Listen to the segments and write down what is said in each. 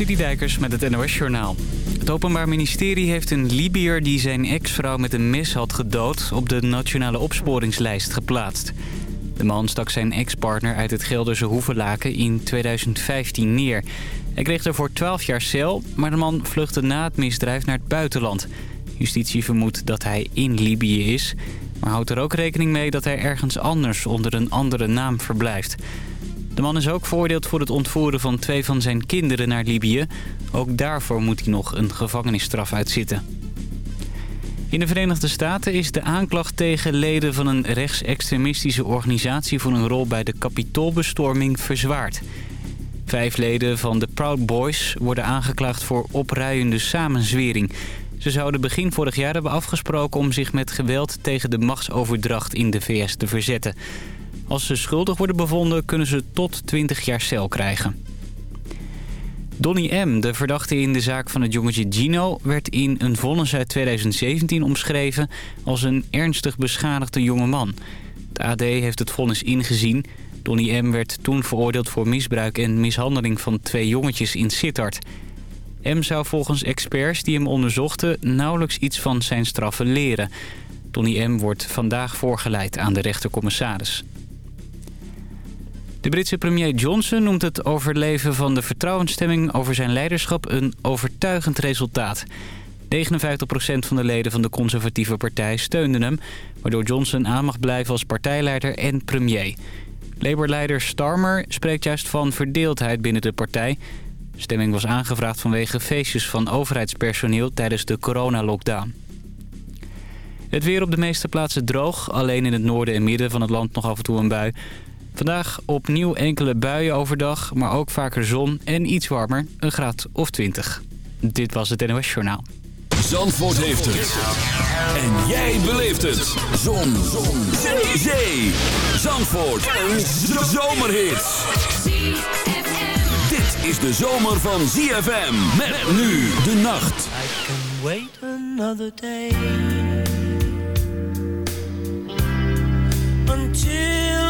Citydijkers met het NOS Journaal. Het Openbaar Ministerie heeft een Libiër die zijn ex-vrouw met een mes had gedood... op de nationale opsporingslijst geplaatst. De man stak zijn ex-partner uit het Gelderse Hoevelaken in 2015 neer. Hij kreeg ervoor 12 jaar cel, maar de man vluchtte na het misdrijf naar het buitenland. Justitie vermoedt dat hij in Libië is... maar houdt er ook rekening mee dat hij ergens anders onder een andere naam verblijft... De man is ook veroordeeld voor het ontvoeren van twee van zijn kinderen naar Libië. Ook daarvoor moet hij nog een gevangenisstraf uitzitten. In de Verenigde Staten is de aanklacht tegen leden van een rechtsextremistische organisatie... voor een rol bij de Capitoolbestorming verzwaard. Vijf leden van de Proud Boys worden aangeklaagd voor opruiende samenzwering. Ze zouden begin vorig jaar hebben afgesproken om zich met geweld tegen de machtsoverdracht in de VS te verzetten. Als ze schuldig worden bevonden kunnen ze tot 20 jaar cel krijgen. Donny M., de verdachte in de zaak van het jongetje Gino... werd in een vonnis uit 2017 omschreven als een ernstig beschadigde jongeman. Het AD heeft het vonnis ingezien. Donny M. werd toen veroordeeld voor misbruik en mishandeling van twee jongetjes in Sittard. M. zou volgens experts die hem onderzochten nauwelijks iets van zijn straffen leren. Donny M. wordt vandaag voorgeleid aan de rechtercommissaris. De Britse premier Johnson noemt het overleven van de vertrouwensstemming over zijn leiderschap een overtuigend resultaat. 59% van de leden van de conservatieve partij steunden hem... waardoor Johnson aan mag blijven als partijleider en premier. Labour-leider Starmer spreekt juist van verdeeldheid binnen de partij. De stemming was aangevraagd vanwege feestjes van overheidspersoneel tijdens de coronalockdown. Het weer op de meeste plaatsen droog. Alleen in het noorden en midden van het land nog af en toe een bui. Vandaag opnieuw enkele buien overdag, maar ook vaker zon en iets warmer, een graad of 20. Dit was het NOS Journaal. Zandvoort heeft het. En jij beleeft het. Zon. zon. Zee. Zee. Zandvoort. Een zomerhit. Dit is de zomer van ZFM. Met nu de nacht. I can wait another day. Until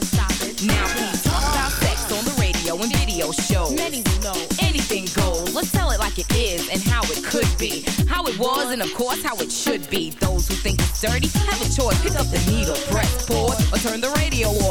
was and of course how it should be. Those who think it's dirty have a choice. Pick up the needle, press pause, or turn the radio off.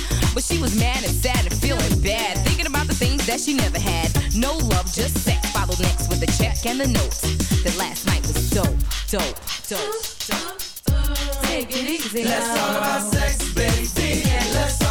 But she was mad and sad and feeling bad. Thinking about the things that she never had. No love, just sex. Followed next with a check and a note. That last night was dope, dope, dope, dope. Take it easy. Let's talk about sex, baby. Let's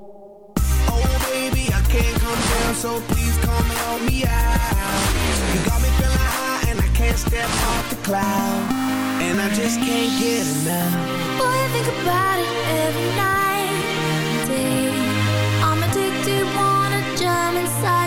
So please come help me out. You got me feeling high and I can't step off the cloud, and I just can't get enough. Boy, I think about it every night day. I'm addicted, wanna jump inside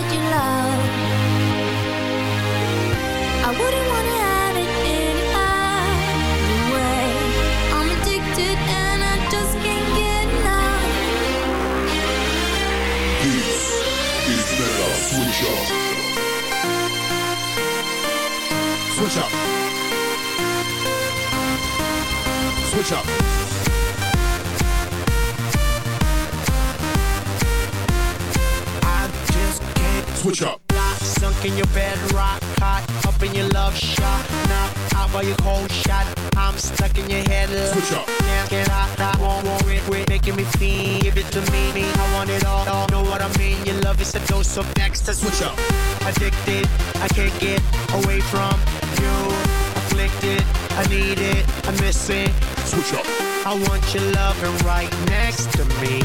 your loving right next to me,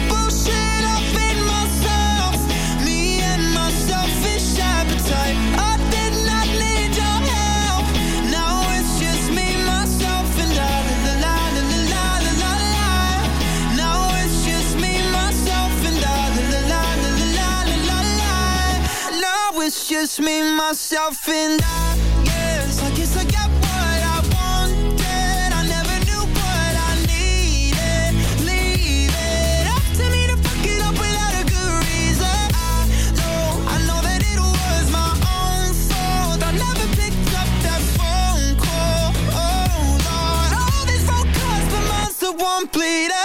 just me, myself, and I. Yes, I guess I got what I wanted. I never knew what I needed. Leave it up to me to fuck it up without a good reason. I know, I know that it was my own fault. I never picked up that phone call. Oh Lord, all these phone calls, monster won't one bleeding.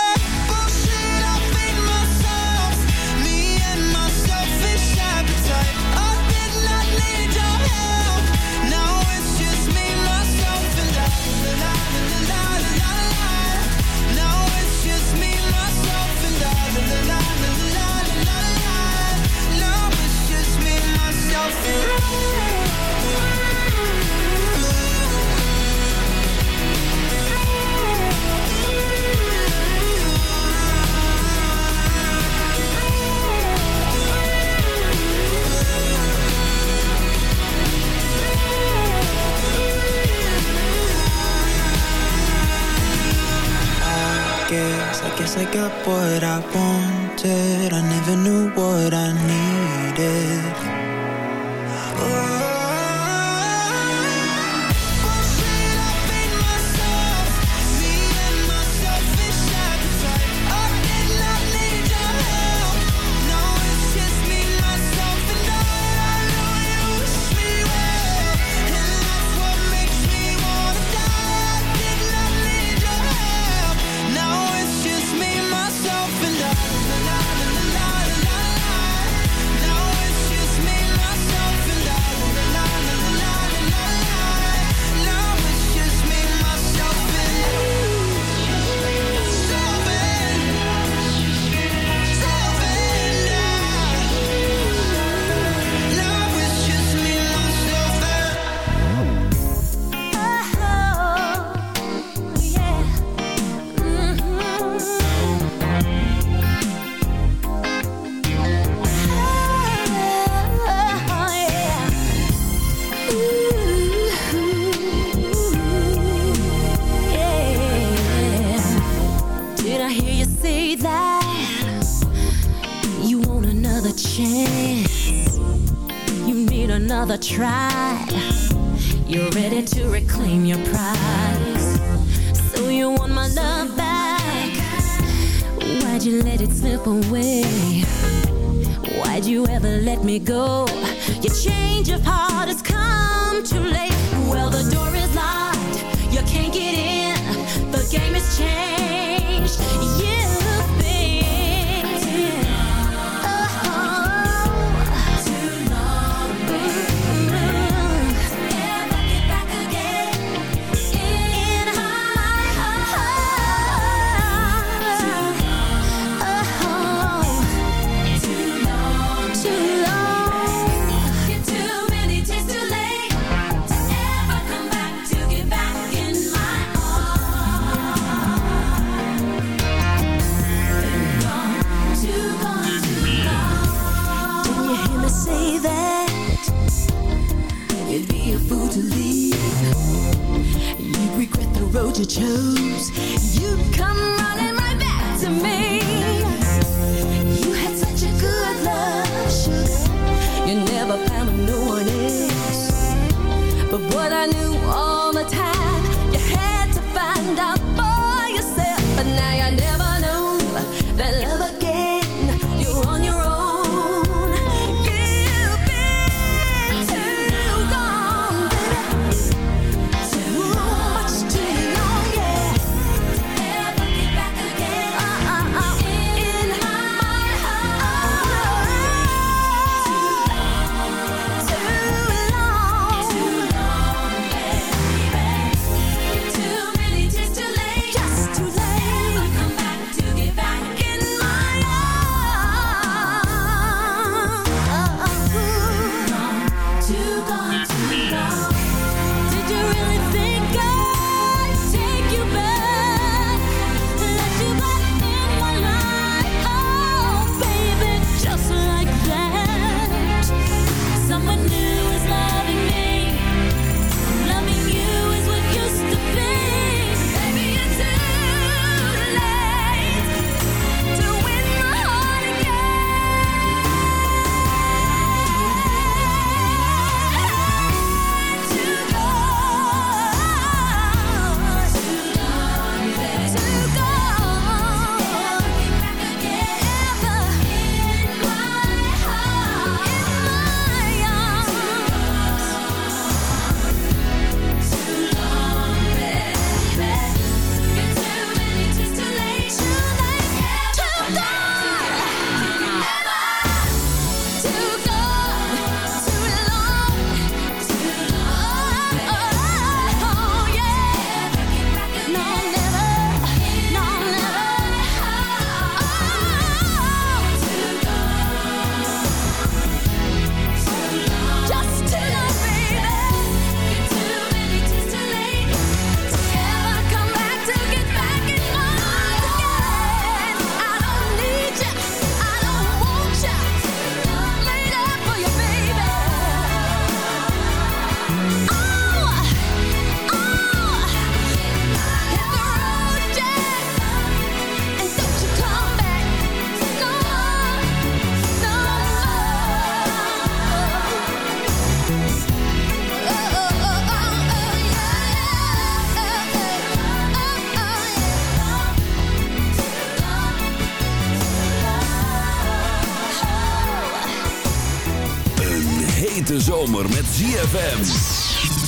ZFM.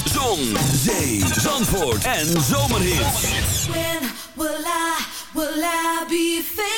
Zon, zee, zandvoort en zomerhits. When will I, will I be famous?